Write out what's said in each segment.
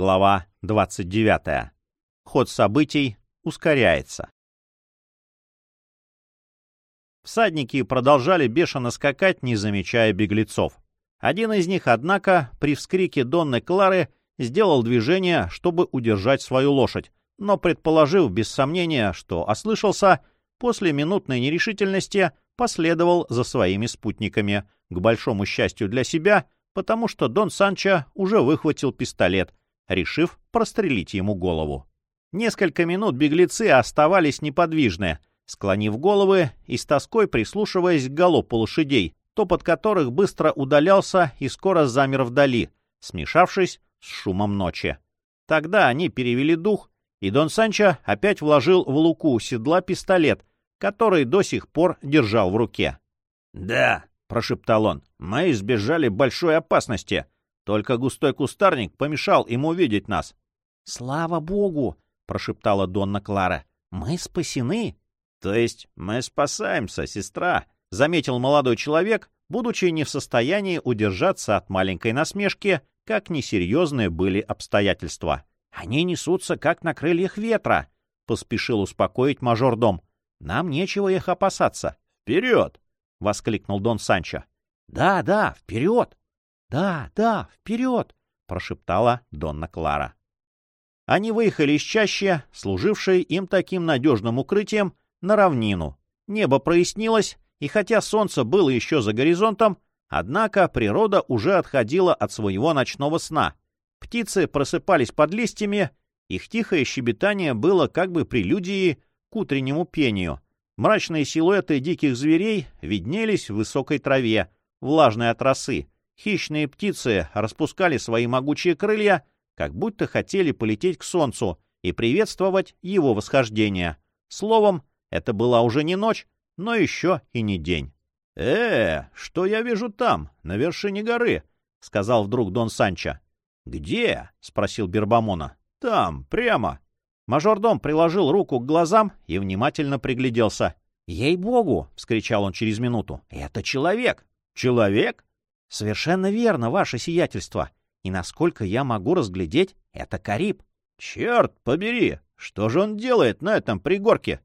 Глава 29. Ход событий ускоряется. Всадники продолжали бешено скакать, не замечая беглецов. Один из них, однако, при вскрике Донны Клары сделал движение, чтобы удержать свою лошадь, но, предположив без сомнения, что ослышался, после минутной нерешительности последовал за своими спутниками, к большому счастью для себя, потому что Дон Санчо уже выхватил пистолет, решив прострелить ему голову. Несколько минут беглецы оставались неподвижны, склонив головы и с тоской прислушиваясь к галопу лошадей, топот которых быстро удалялся и скоро замер вдали, смешавшись с шумом ночи. Тогда они перевели дух, и Дон Санчо опять вложил в луку седла пистолет, который до сих пор держал в руке. «Да», — прошептал он, — «мы избежали большой опасности. Только густой кустарник помешал им увидеть нас». «Слава богу!» — прошептала Донна Клара. «Мы спасены!» «То есть мы спасаемся, сестра?» — заметил молодой человек, будучи не в состоянии удержаться от маленькой насмешки, как несерьезные были обстоятельства. «Они несутся, как на крыльях ветра», — поспешил успокоить мажордом. «Нам нечего их опасаться». «Вперед!» — воскликнул Дон Санчо. «Да, да, вперед!» «Да, да, вперед!» — прошептала Донна Клара. Они выехали из чащи, служившей им таким надежным укрытием, на равнину. Небо прояснилось, и хотя солнце было еще за горизонтом, однако природа уже отходила от своего ночного сна. Птицы просыпались под листьями, их тихое щебетание было как бы прелюдией к утреннему пению. Мрачные силуэты диких зверей виднелись в высокой траве, влажной от росы. Хищные птицы распускали свои могучие крылья — как будто хотели полететь к солнцу и приветствовать его восхождение. Словом, это была уже не ночь, но еще и не день. «Э, что я вижу там, на вершине горы?» — сказал вдруг Дон Санчо. «Где?» — спросил Бербамона. «Там, прямо». Мажордом приложил руку к глазам и внимательно пригляделся. «Ей-богу!» — вскричал он через минуту. «Это человек!» «Человек?» «Совершенно верно, ваше сиятельство. И насколько я могу разглядеть, это Кариб. Черт побери! Что же он делает на этом пригорке?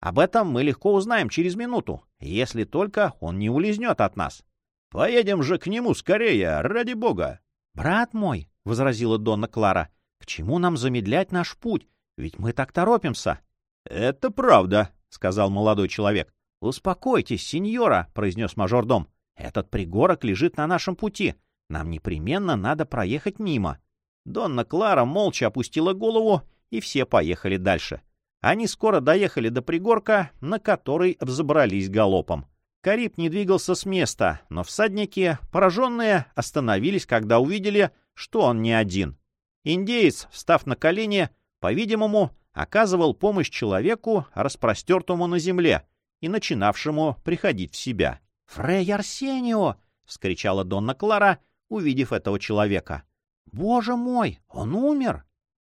Об этом мы легко узнаем через минуту, если только он не улизнет от нас. Поедем же к нему скорее, ради бога. Брат мой, — возразила Донна Клара, — к чему нам замедлять наш путь? Ведь мы так торопимся. — Это правда, — сказал молодой человек. — Успокойтесь, сеньора, — произнес мажордом. — Этот пригорок лежит на нашем пути. Нам непременно надо проехать мимо. Донна Клара молча опустила голову, и все поехали дальше. Они скоро доехали до пригорка, на который взобрались галопом. Кариб не двигался с места, но всадники, пораженные, остановились, когда увидели, что он не один. Индеец, встав на колени, по-видимому, оказывал помощь человеку, распростертому на земле и начинавшему приходить в себя. «Фрей Арсенио!» — вскричала Донна Клара, увидев этого человека. «Боже мой, он умер!»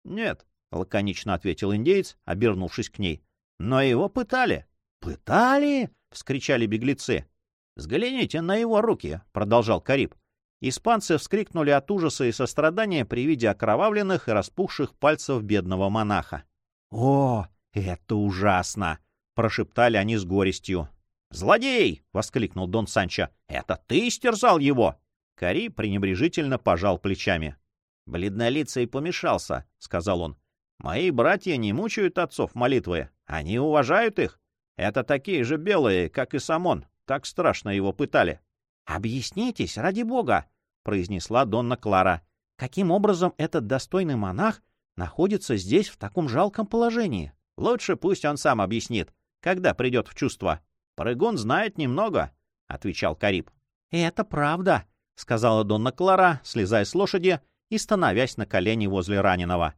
«Нет», — лаконично ответил индеец, обернувшись к ней. «Но его пытали». «Пытали?» — вскричали беглецы. «Взгляните на его руки», — продолжал Кариб. Испанцы вскрикнули от ужаса и сострадания при виде окровавленных и распухших пальцев бедного монаха. «О, это ужасно!» — прошептали они с горестью. «Злодей!» — воскликнул Дон Санчо. «Это ты стерзал его?» Кари пренебрежительно пожал плечами. «Бледнолицый помешался», — сказал он. «Мои братья не мучают отцов молитвы. Они уважают их. Это такие же белые, как и Самон. Так страшно его пытали». «Объяснитесь, ради бога», — произнесла Донна Клара. «Каким образом этот достойный монах находится здесь в таком жалком положении?» «Лучше пусть он сам объяснит, когда придет в чувство. Прыгун знает немного», — отвечал Кариб. «Это правда», — сказала Донна Клара, слезая с лошади и становясь на колени возле раненого.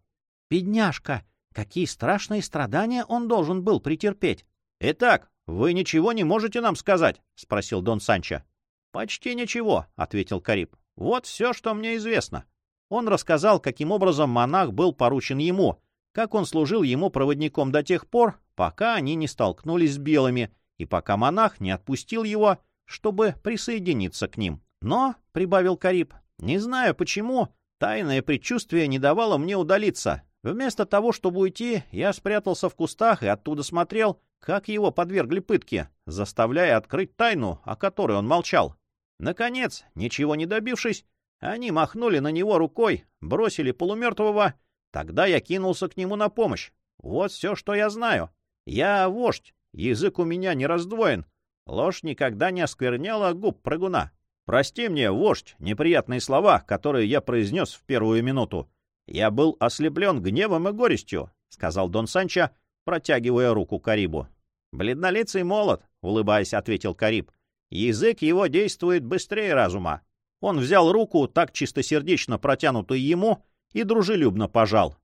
«Бедняжка! Какие страшные страдания он должен был претерпеть!» «Итак, вы ничего не можете нам сказать?» — спросил Дон Санчо. «Почти ничего», — ответил Кариб. «Вот все, что мне известно». Он рассказал, каким образом монах был поручен ему, как он служил ему проводником до тех пор, пока они не столкнулись с белыми, и пока монах не отпустил его, чтобы присоединиться к ним. Но, — прибавил Кариб, — не знаю почему, Тайное предчувствие не давало мне удалиться. Вместо того, чтобы уйти, я спрятался в кустах и оттуда смотрел, как его подвергли пытке, заставляя открыть тайну, о которой он молчал. Наконец, ничего не добившись, они махнули на него рукой, бросили полумертвого. Тогда я кинулся к нему на помощь. Вот все, что я знаю. Я вождь, язык у меня не раздвоен. Ложь никогда не оскверняла губ прыгуна. Прости мне, вождь, неприятные слова, которые я произнес в первую минуту. Я был ослеплен гневом и горестью, — сказал Дон Санчо, протягивая руку Карибу. «Бледнолицый молод», — улыбаясь, ответил Кариб. «Язык его действует быстрее разума». Он взял руку, так чистосердечно протянутую ему, и дружелюбно пожал.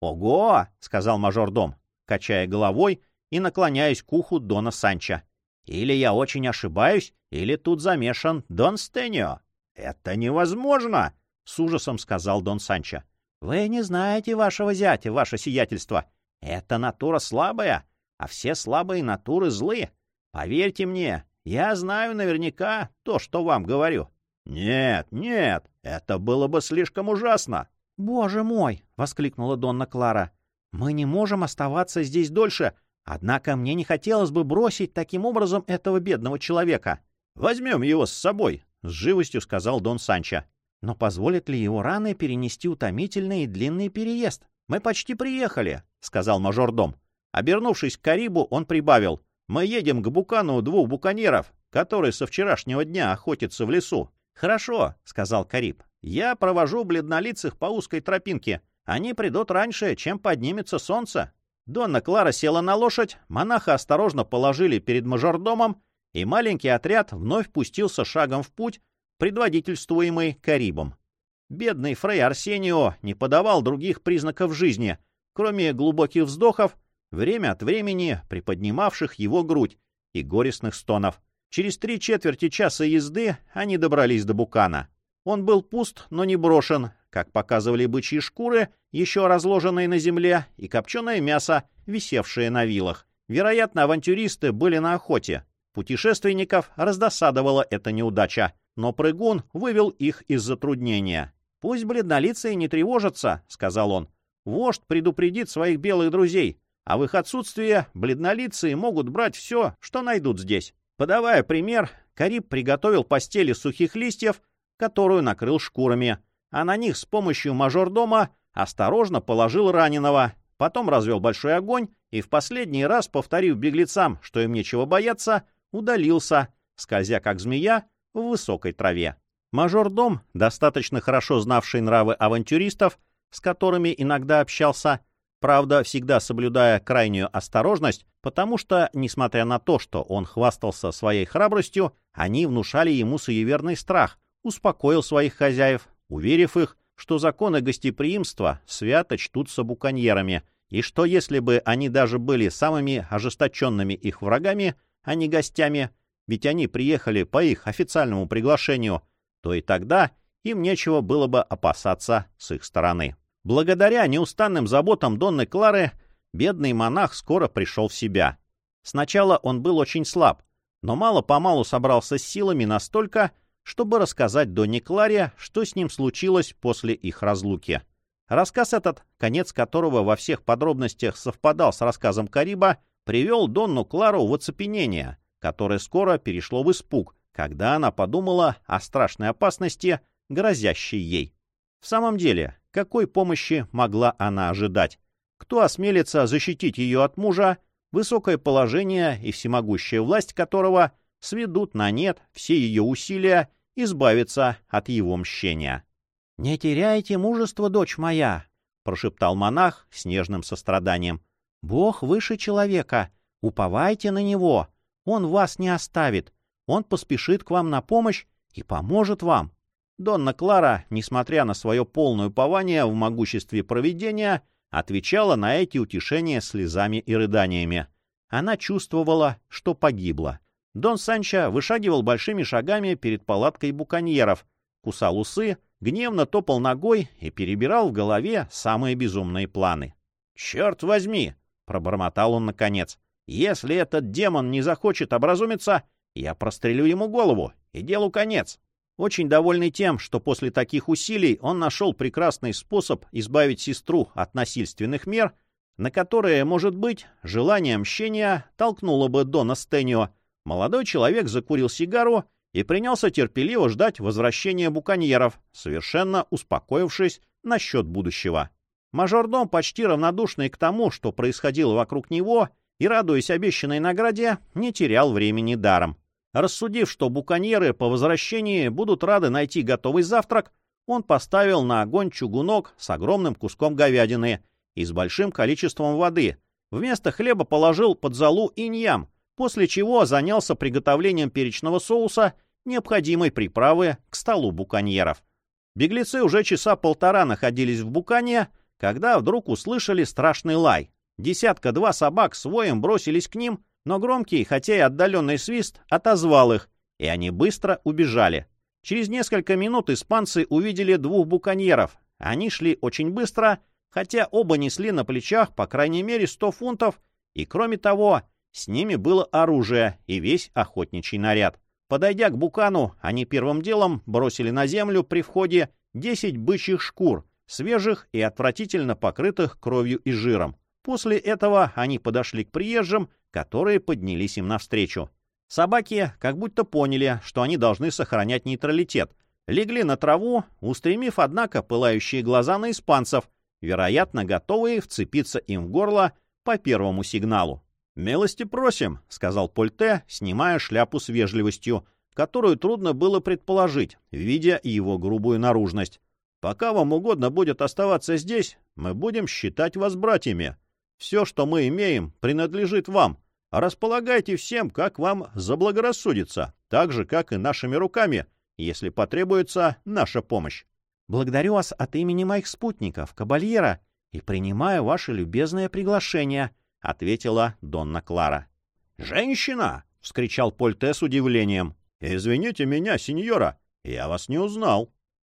«Ого!» — сказал мажордом, качая головой и наклоняясь к уху Дона Санчо. «Или я очень ошибаюсь, или тут замешан Дон Стенио». «Это невозможно!» — с ужасом сказал Дон Санчо. «Вы не знаете вашего зятя, ваше сиятельство. Это натура слабая, а все слабые натуры злы. Поверьте мне, я знаю наверняка то, что вам говорю. Нет, нет, это было бы слишком ужасно. Боже мой, воскликнула Донна Клара. Мы не можем оставаться здесь дольше, однако мне не хотелось бы бросить таким образом этого бедного человека. Возьмем его с собой, с живостью сказал Дон Санчо. Но позволит ли его раны перенести утомительный и длинный переезд? Мы почти приехали, сказал мажордом. Обернувшись к Карибу, он прибавил. «Мы едем к Букану двух буканеров, которые со вчерашнего дня охотятся в лесу». «Хорошо», — сказал Кариб. «Я провожу бледнолицых по узкой тропинке. Они придут раньше, чем поднимется солнце». Донна Клара села на лошадь, монаха осторожно положили перед мажордомом, и маленький отряд вновь пустился шагом в путь, предводительствуемый Карибом. Бедный Фрей Арсенио не подавал других признаков жизни, кроме глубоких вздохов время от времени приподнимавших его грудь и горестных стонов. Через три четверти часа езды они добрались до Букана. Он был пуст, но не брошен, как показывали бычьи шкуры, еще разложенные на земле, и копченое мясо, висевшее на вилах. Вероятно, авантюристы были на охоте. Путешественников раздосадовала эта неудача, но прыгун вывел их из затруднения. «Пусть бледнолицые не тревожатся», — сказал он. «Вождь предупредит своих белых друзей а в их отсутствие бледнолицые могут брать все, что найдут здесь. Подавая пример, Кариб приготовил постели сухих листьев, которую накрыл шкурами, а на них с помощью мажордома осторожно положил раненого, потом развел большой огонь и в последний раз, повторив беглецам, что им нечего бояться, удалился, скользя как змея в высокой траве. Мажордом, достаточно хорошо знавший нравы авантюристов, с которыми иногда общался, Правда, всегда соблюдая крайнюю осторожность, потому что, несмотря на то, что он хвастался своей храбростью, они внушали ему суеверный страх, успокоил своих хозяев, уверив их, что законы гостеприимства свято чтутся буконьерами, и что если бы они даже были самыми ожесточенными их врагами, а не гостями, ведь они приехали по их официальному приглашению, то и тогда им нечего было бы опасаться с их стороны. Благодаря неустанным заботам Донны Клары, бедный монах скоро пришел в себя. Сначала он был очень слаб, но мало-помалу собрался с силами настолько, чтобы рассказать Донне Кларе, что с ним случилось после их разлуки. Рассказ этот, конец которого во всех подробностях совпадал с рассказом Кариба, привел Донну Клару в оцепенение, которое скоро перешло в испуг, когда она подумала о страшной опасности, грозящей ей. В самом деле, какой помощи могла она ожидать? Кто осмелится защитить ее от мужа, высокое положение и всемогущая власть которого сведут на нет все ее усилия избавиться от его мщения? — Не теряйте мужество, дочь моя, — прошептал монах с нежным состраданием. — Бог выше человека, уповайте на него, он вас не оставит, он поспешит к вам на помощь и поможет вам. Донна Клара, несмотря на свое полное упование в могуществе провидения, отвечала на эти утешения слезами и рыданиями. Она чувствовала, что погибла. Дон Санчо вышагивал большими шагами перед палаткой буконьеров, кусал усы, гневно топал ногой и перебирал в голове самые безумные планы. «Черт возьми!» — пробормотал он наконец. «Если этот демон не захочет образумиться, я прострелю ему голову, и делу конец». Очень довольный тем, что после таких усилий он нашел прекрасный способ избавить сестру от насильственных мер, на которые, может быть, желание мщения толкнуло бы Дона Стенио, молодой человек закурил сигару и принялся терпеливо ждать возвращения буконьеров, совершенно успокоившись насчет будущего. Мажордом, почти равнодушный к тому, что происходило вокруг него, и, радуясь обещанной награде, не терял времени даром. Рассудив, что буконьеры по возвращении будут рады найти готовый завтрак, он поставил на огонь чугунок с огромным куском говядины и с большим количеством воды. Вместо хлеба положил под залу иньям, после чего занялся приготовлением перечного соуса, необходимой приправы к столу буконьеров. Беглецы уже часа полтора находились в букане, когда вдруг услышали страшный лай. Десятка-два собак с воем бросились к ним, но громкий, хотя и отдаленный свист, отозвал их, и они быстро убежали. Через несколько минут испанцы увидели двух буконьеров. Они шли очень быстро, хотя оба несли на плечах по крайней мере сто фунтов, и кроме того, с ними было оружие и весь охотничий наряд. Подойдя к букану, они первым делом бросили на землю при входе десять бычьих шкур, свежих и отвратительно покрытых кровью и жиром. После этого они подошли к приезжим которые поднялись им навстречу. Собаки как будто поняли, что они должны сохранять нейтралитет, легли на траву, устремив, однако, пылающие глаза на испанцев, вероятно, готовые вцепиться им в горло по первому сигналу. «Милости просим», — сказал Польте, снимая шляпу с вежливостью, которую трудно было предположить, видя его грубую наружность. «Пока вам угодно будет оставаться здесь, мы будем считать вас братьями. Все, что мы имеем, принадлежит вам. Располагайте всем, как вам заблагорассудится, так же, как и нашими руками, если потребуется наша помощь. Благодарю вас от имени моих спутников, кабальера, и принимаю ваше любезное приглашение, — ответила Донна Клара. «Женщина!» — вскричал Польте с удивлением. «Извините меня, сеньора, я вас не узнал».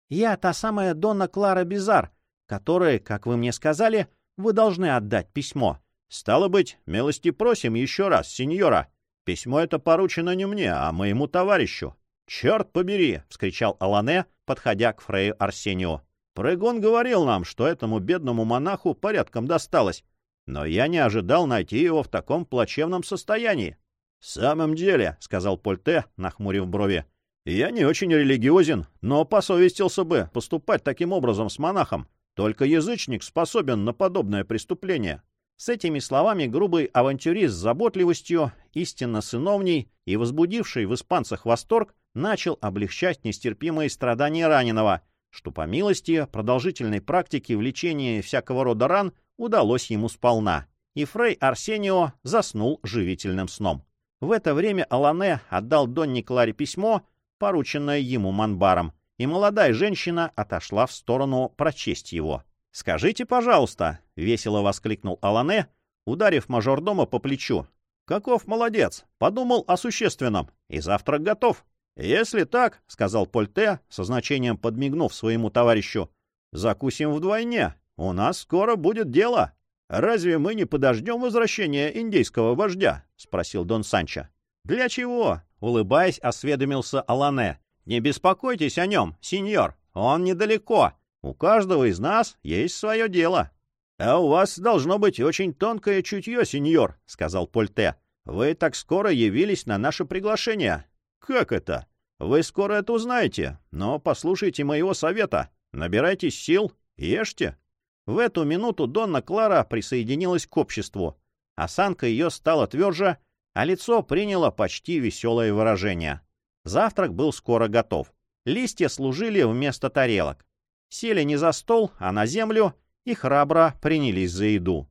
«Я та самая Донна Клара Бизар, которая, как вы мне сказали, — вы должны отдать письмо. — Стало быть, милости просим еще раз, сеньора. Письмо это поручено не мне, а моему товарищу. — Черт побери! — вскричал Алане, подходя к фрею Арсению. Прыгун говорил нам, что этому бедному монаху порядком досталось, но я не ожидал найти его в таком плачевном состоянии. — В самом деле, — сказал Польте, нахмурив брови, — я не очень религиозен, но посовестился бы поступать таким образом с монахом. Только язычник способен на подобное преступление. С этими словами грубый авантюрист с заботливостью, истинно сыновней и возбудивший в испанцах восторг, начал облегчать нестерпимые страдания раненого, что по милости продолжительной практики в лечении всякого рода ран удалось ему сполна. И фрей Арсенио заснул живительным сном. В это время Алане отдал Донне Кларе письмо, порученное ему Манбаром, и молодая женщина отошла в сторону прочесть его. «Скажите, пожалуйста», — весело воскликнул Алане, ударив мажордома по плечу. «Каков молодец! Подумал о существенном, и завтрак готов». «Если так», — сказал Польте, со значением подмигнув своему товарищу, — «закусим вдвойне. У нас скоро будет дело». «Разве мы не подождем возвращения индейского вождя?» — спросил Дон Санчо. «Для чего?» — улыбаясь, осведомился Алане. Не беспокойтесь о нем, сеньор, он недалеко. У каждого из нас есть свое дело. — А у вас должно быть очень тонкое чутье, сеньор, — сказал Польте. — Вы так скоро явились на наше приглашение. — Как это? Вы скоро это узнаете, но послушайте моего совета. Набирайтесь сил, ешьте. В эту минуту Донна Клара присоединилась к обществу. Осанка ее стала тверже, а лицо приняло почти веселое выражение. Завтрак был скоро готов. Листья служили вместо тарелок. Сели не за стол, а на землю и храбро принялись за еду.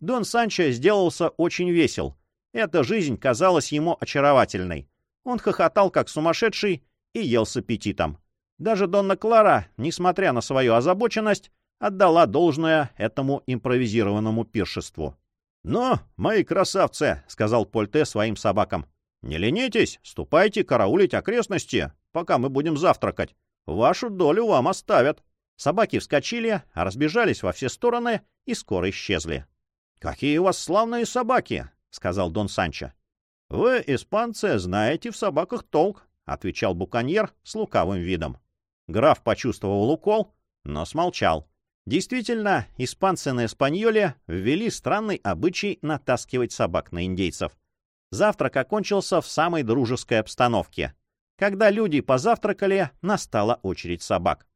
Дон Санчо сделался очень весел. Эта жизнь казалась ему очаровательной. Он хохотал, как сумасшедший, и ел с аппетитом. Даже Донна Клара, несмотря на свою озабоченность, отдала должное этому импровизированному пиршеству. «Ну, мои красавцы», — сказал Польте своим собакам, не ленитесь, ступайте караулить окрестности, пока мы будем завтракать. Вашу долю вам оставят. Собаки вскочили, разбежались во все стороны и скоро исчезли. — Какие у вас славные собаки! — сказал Дон Санчо. — Вы, испанцы, знаете в собаках толк, —— отвечал буконьер с лукавым видом. Граф почувствовал укол, но смолчал. Действительно, испанцы на Эспаньоле ввели странный обычай натаскивать собак на индейцев. Завтрак окончился в самой дружеской обстановке. Когда люди позавтракали, настала очередь собак.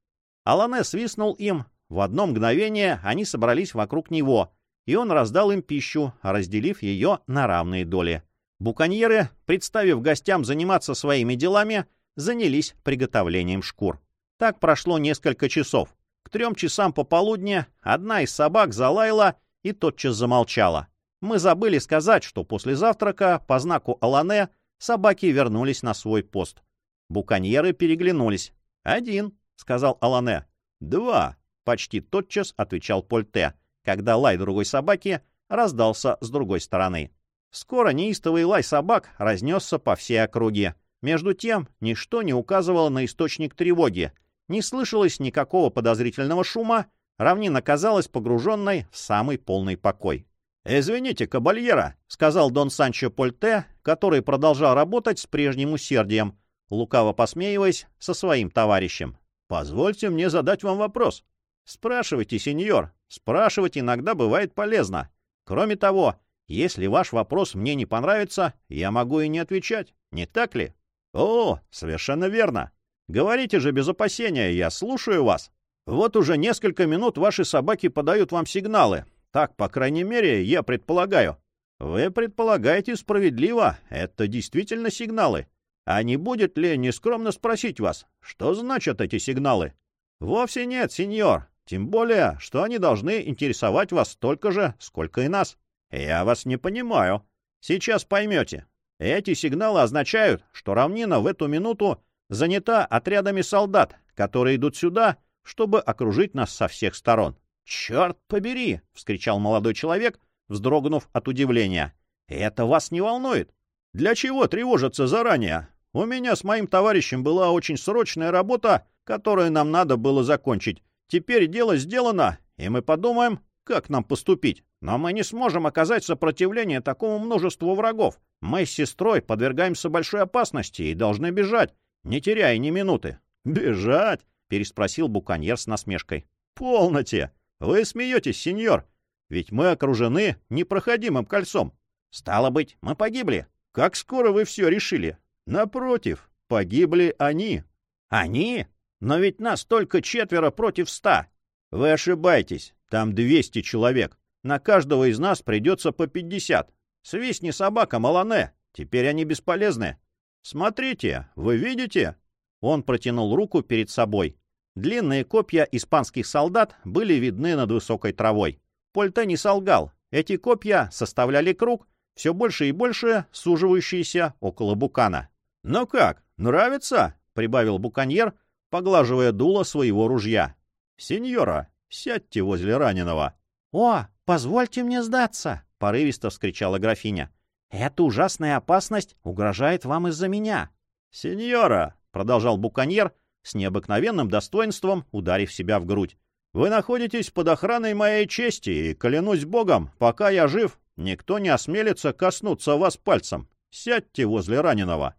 Алане свистнул им, в одно мгновение они собрались вокруг него, и он раздал им пищу, разделив ее на равные доли. Буконьеры, представив гостям заниматься своими делами, занялись приготовлением шкур. Так прошло несколько часов. К трем часам пополудни одна из собак залаяла и тотчас замолчала. Мы забыли сказать, что после завтрака по знаку Алане собаки вернулись на свой пост. Буконьеры переглянулись. «Один», — сказал Алане. «Два», — почти тотчас отвечал Польте, когда лай другой собаки раздался с другой стороны. Скоро неистовый лай собак разнесся по всей округе. Между тем, ничто не указывало на источник тревоги. Не слышалось никакого подозрительного шума, равнина казалась погруженной в самый полный покой. «Извините, кабальера», — сказал Дон Санчо Польте, который продолжал работать с прежним усердием, лукаво посмеиваясь со своим товарищем. «Позвольте мне задать вам вопрос». «Спрашивайте, сеньор. Спрашивать иногда бывает полезно. Кроме того, если ваш вопрос мне не понравится, я могу и не отвечать, не так ли? О, совершенно верно. Говорите же без опасения, я слушаю вас. Вот уже несколько минут ваши собаки подают вам сигналы. Так, по крайней мере, я предполагаю. Вы предполагаете справедливо, это действительно сигналы. А не будет ли нескромно спросить вас, что значат эти сигналы? Вовсе нет, сеньор. Тем более, что они должны интересовать вас столько же, сколько и нас. «Я вас не понимаю. Сейчас поймете. Эти сигналы означают, что равнина в эту минуту занята отрядами солдат, которые идут сюда, чтобы окружить нас со всех сторон». «Черт побери!» — вскричал молодой человек, вздрогнув от удивления. «Это вас не волнует? Для чего тревожиться заранее? У меня с моим товарищем была очень срочная работа, которую нам надо было закончить. Теперь дело сделано, и мы подумаем, как нам поступить. Но мы не сможем оказать сопротивление такому множеству врагов. Мы с сестрой подвергаемся большой опасности и должны бежать, не теряя ни минуты. «Бежать?» — переспросил буконьер с насмешкой. «Полноте! Вы смеетесь, сеньор! Ведь мы окружены непроходимым кольцом. Стало быть, мы погибли. Как скоро вы все решили? Напротив, погибли они». «Они? Но ведь нас только четверо против ста». «Вы ошибаетесь. Там двести человек. На каждого из нас придется по пятьдесят. Свистни собака, Малане. Теперь они бесполезны. Смотрите, вы видите?» Он протянул руку перед собой. Длинные копья испанских солдат были видны над высокой травой. Польте не солгал. Эти копья составляли круг, все больше и больше суживающийся около букана. «Ну как, нравится?» — прибавил буконьер, поглаживая дуло своего ружья. «Сеньора, Сядьте возле раненого. — О, позвольте мне сдаться! — порывисто вскричала графиня. — Эта ужасная опасность угрожает вам из-за меня. — Сеньора! — продолжал буконьер с необыкновенным достоинством, ударив себя в грудь. — Вы находитесь под охраной моей чести, и, клянусь богом, пока я жив, никто не осмелится коснуться вас пальцем. Сядьте возле раненого.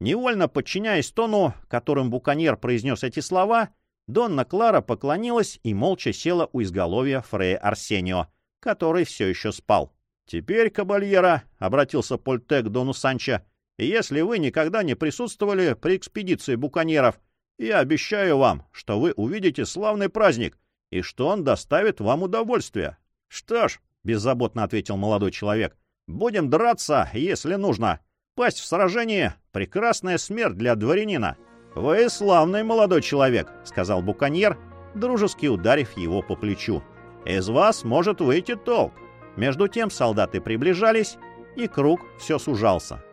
Невольно подчиняясь тону, которым буконьер произнес эти слова, Донна Клара поклонилась и молча села у изголовья Фрея Арсенио, который все еще спал. «Теперь, кабальера», — обратился Польте к Дону Санчо, — «если вы никогда не присутствовали при экспедиции буконьеров, я обещаю вам, что вы увидите славный праздник и что он доставит вам удовольствие». «Что ж», — беззаботно ответил молодой человек, — «будем драться, если нужно. Пасть в сражении — прекрасная смерть для дворянина». «Вы славный молодой человек», — сказал буконьер, дружески ударив его по плечу. «Из вас может выйти толк». Между тем солдаты приближались, и круг все сужался.